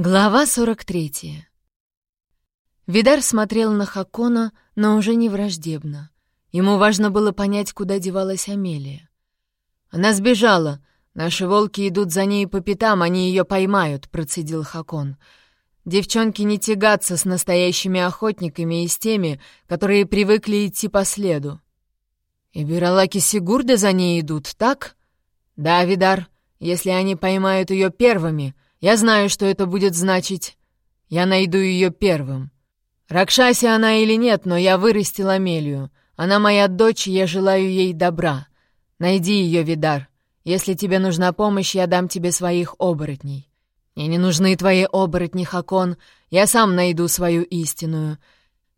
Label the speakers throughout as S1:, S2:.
S1: Глава 43. Видар смотрел на Хакона, но уже не враждебно. Ему важно было понять, куда девалась Амелия. «Она сбежала. Наши волки идут за ней по пятам, они ее поймают», — процедил Хакон. «Девчонки не тягаться с настоящими охотниками и с теми, которые привыкли идти по следу». «И Биралаки Сигурда за ней идут, так?» «Да, Видар, если они поймают ее первыми», — я знаю, что это будет значить. Я найду ее первым. Ракшаси она или нет, но я вырастил Амелию. Она моя дочь, и я желаю ей добра. Найди ее, Видар. Если тебе нужна помощь, я дам тебе своих оборотней. Мне не нужны твои оборотни, Хакон. Я сам найду свою истинную.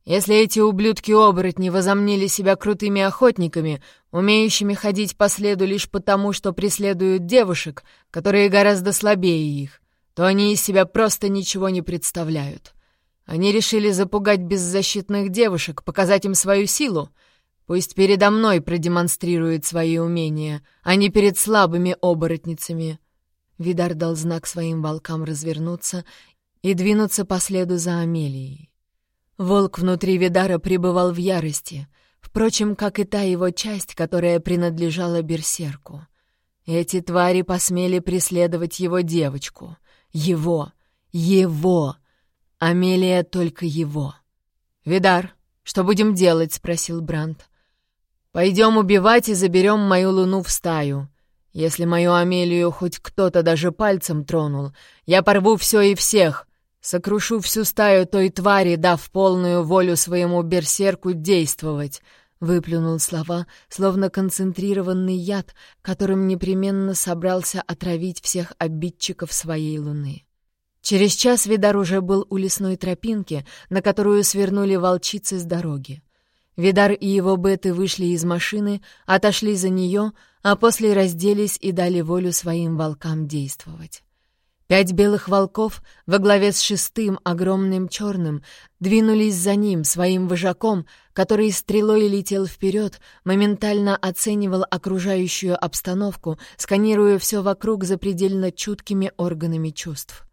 S1: Если эти ублюдки-оборотни возомнили себя крутыми охотниками, умеющими ходить по следу лишь потому, что преследуют девушек, которые гораздо слабее их, то они из себя просто ничего не представляют. Они решили запугать беззащитных девушек, показать им свою силу. Пусть передо мной продемонстрирует свои умения, а не перед слабыми оборотницами. Видар дал знак своим волкам развернуться и двинуться по следу за Амелией. Волк внутри Видара пребывал в ярости, впрочем, как и та его часть, которая принадлежала берсерку. Эти твари посмели преследовать его девочку — его! Его! Амелия только его. «Видар, что будем делать?» — спросил Бранд. «Пойдем убивать и заберем мою луну в стаю. Если мою Амелию хоть кто-то даже пальцем тронул, я порву все и всех, сокрушу всю стаю той твари, дав полную волю своему берсерку действовать». Выплюнул слова, словно концентрированный яд, которым непременно собрался отравить всех обидчиков своей луны. Через час Видар уже был у лесной тропинки, на которую свернули волчицы с дороги. Видар и его беты вышли из машины, отошли за нее, а после разделись и дали волю своим волкам действовать. Пять белых волков во главе с шестым, огромным черным, двинулись за ним, своим вожаком, который стрелой летел вперед, моментально оценивал окружающую обстановку, сканируя все вокруг запредельно чуткими органами чувств.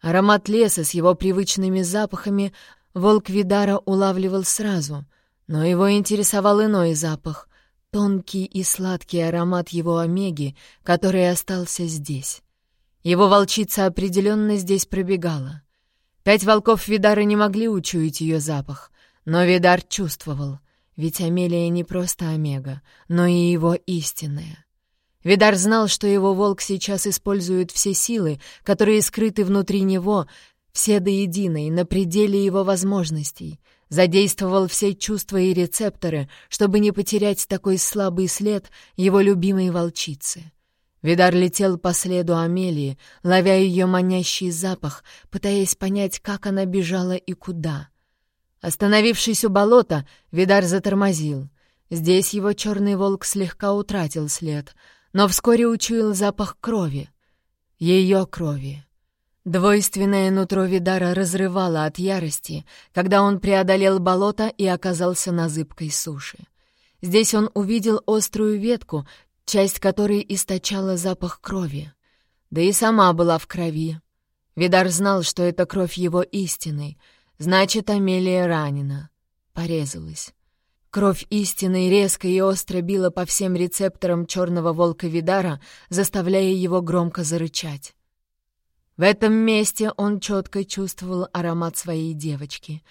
S1: Аромат леса с его привычными запахами волк Видара улавливал сразу, но его интересовал иной запах — тонкий и сладкий аромат его омеги, который остался здесь. Его волчица определенно здесь пробегала. Пять волков Видара не могли учуять ее запах, но Видар чувствовал, ведь Амелия не просто Омега, но и его истинная. Видар знал, что его волк сейчас использует все силы, которые скрыты внутри него, все до единой, на пределе его возможностей, задействовал все чувства и рецепторы, чтобы не потерять такой слабый след его любимой волчицы. Видар летел по следу Амелии, ловя ее манящий запах, пытаясь понять, как она бежала и куда. Остановившись у болота, Видар затормозил. Здесь его черный волк слегка утратил след, но вскоре учуял запах крови. Ее крови. Двойственное нутро Видара разрывало от ярости, когда он преодолел болото и оказался на зыбкой суше. Здесь он увидел острую ветку, часть которой источала запах крови. Да и сама была в крови. Видар знал, что это кровь его истины. Значит, Амелия ранена. Порезалась. Кровь истины резко и остро била по всем рецепторам черного волка Видара, заставляя его громко зарычать. В этом месте он четко чувствовал аромат своей девочки.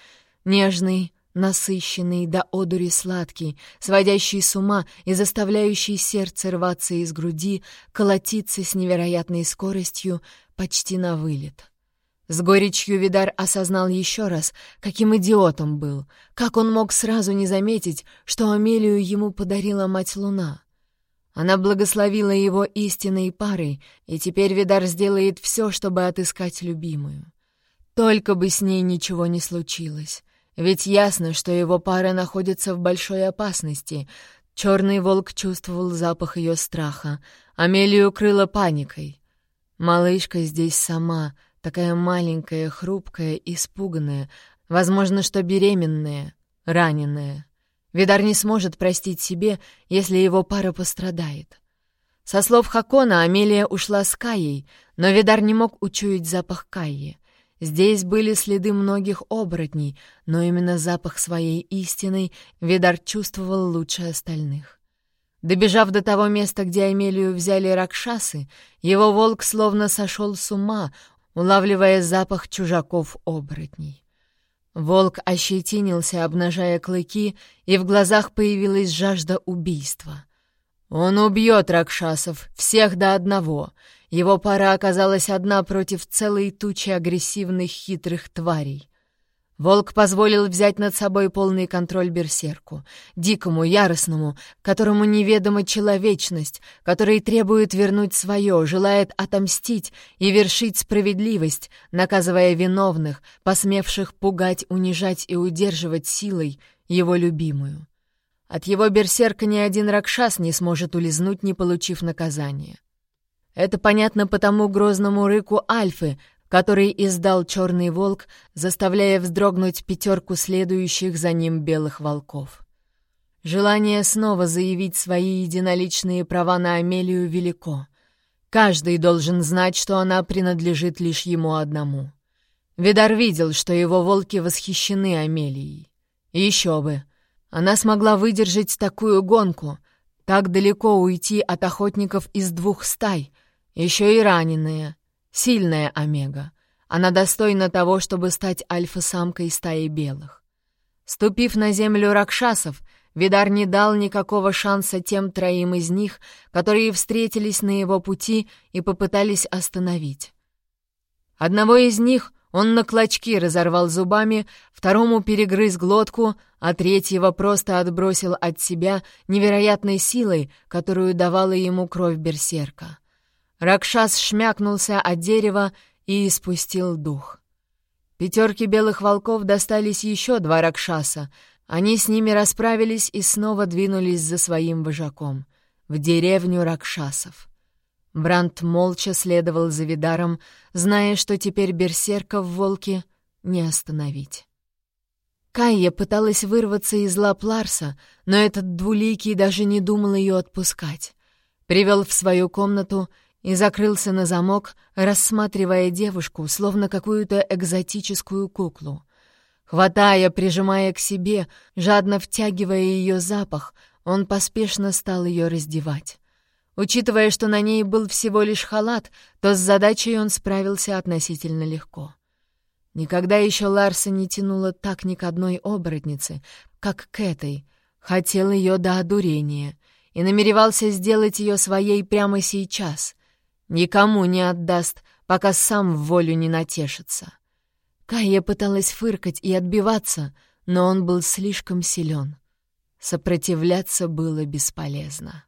S1: Нежный, насыщенный до одури сладкий, сводящий с ума и заставляющий сердце рваться из груди, колотиться с невероятной скоростью почти на вылет. С горечью Видар осознал еще раз, каким идиотом был, как он мог сразу не заметить, что Амелию ему подарила мать Луна. Она благословила его истинной парой, и теперь Видар сделает все, чтобы отыскать любимую. Только бы с ней ничего не случилось. Ведь ясно, что его пара находится в большой опасности. Черный волк чувствовал запах ее страха. Амелию крыла паникой. Малышка здесь сама, такая маленькая, хрупкая, испуганная, возможно, что беременная, раненая. Видар не сможет простить себе, если его пара пострадает. Со слов Хакона Амелия ушла с Каей, но Видар не мог учуять запах Кайи. Здесь были следы многих оборотней, но именно запах своей истины Видар чувствовал лучше остальных. Добежав до того места, где Амелию взяли ракшасы, его волк словно сошел с ума, улавливая запах чужаков-оборотней. Волк ощетинился, обнажая клыки, и в глазах появилась жажда убийства. Он убьет ракшасов, всех до одного. Его пара оказалась одна против целой тучи агрессивных хитрых тварей. Волк позволил взять над собой полный контроль берсерку, дикому, яростному, которому неведома человечность, который требует вернуть свое, желает отомстить и вершить справедливость, наказывая виновных, посмевших пугать, унижать и удерживать силой его любимую. От его берсерка ни один ракшас не сможет улизнуть, не получив наказания. Это понятно по тому грозному рыку Альфы, который издал черный волк, заставляя вздрогнуть пятерку следующих за ним белых волков. Желание снова заявить свои единоличные права на Амелию велико. Каждый должен знать, что она принадлежит лишь ему одному. Видар видел, что его волки восхищены Амелией. И еще бы, она смогла выдержать такую гонку, так далеко уйти от охотников из двух стай, еще и раненая, Сильная Омега. Она достойна того, чтобы стать альфа-самкой стаи белых. Ступив на землю ракшасов, Видар не дал никакого шанса тем троим из них, которые встретились на его пути и попытались остановить. Одного из них он на клочки разорвал зубами, второму перегрыз глотку, а третьего просто отбросил от себя невероятной силой, которую давала ему кровь берсерка. Ракшас шмякнулся от дерева и испустил дух. Пятерке белых волков достались еще два Ракшаса. Они с ними расправились и снова двинулись за своим вожаком, в деревню Ракшасов. Брант молча следовал за Видаром, зная, что теперь берсерка в волке не остановить. Кайя пыталась вырваться из лап Ларса, но этот двуликий даже не думал ее отпускать. Привел в свою комнату — и закрылся на замок, рассматривая девушку, словно какую-то экзотическую куклу. Хватая, прижимая к себе, жадно втягивая ее запах, он поспешно стал ее раздевать. Учитывая, что на ней был всего лишь халат, то с задачей он справился относительно легко. Никогда еще Ларса не тянуло так ни к одной оборотнице, как к этой. Хотел ее до одурения и намеревался сделать ее своей прямо сейчас. Никому не отдаст, пока сам в волю не натешится. Кая пыталась фыркать и отбиваться, но он был слишком силен. Сопротивляться было бесполезно.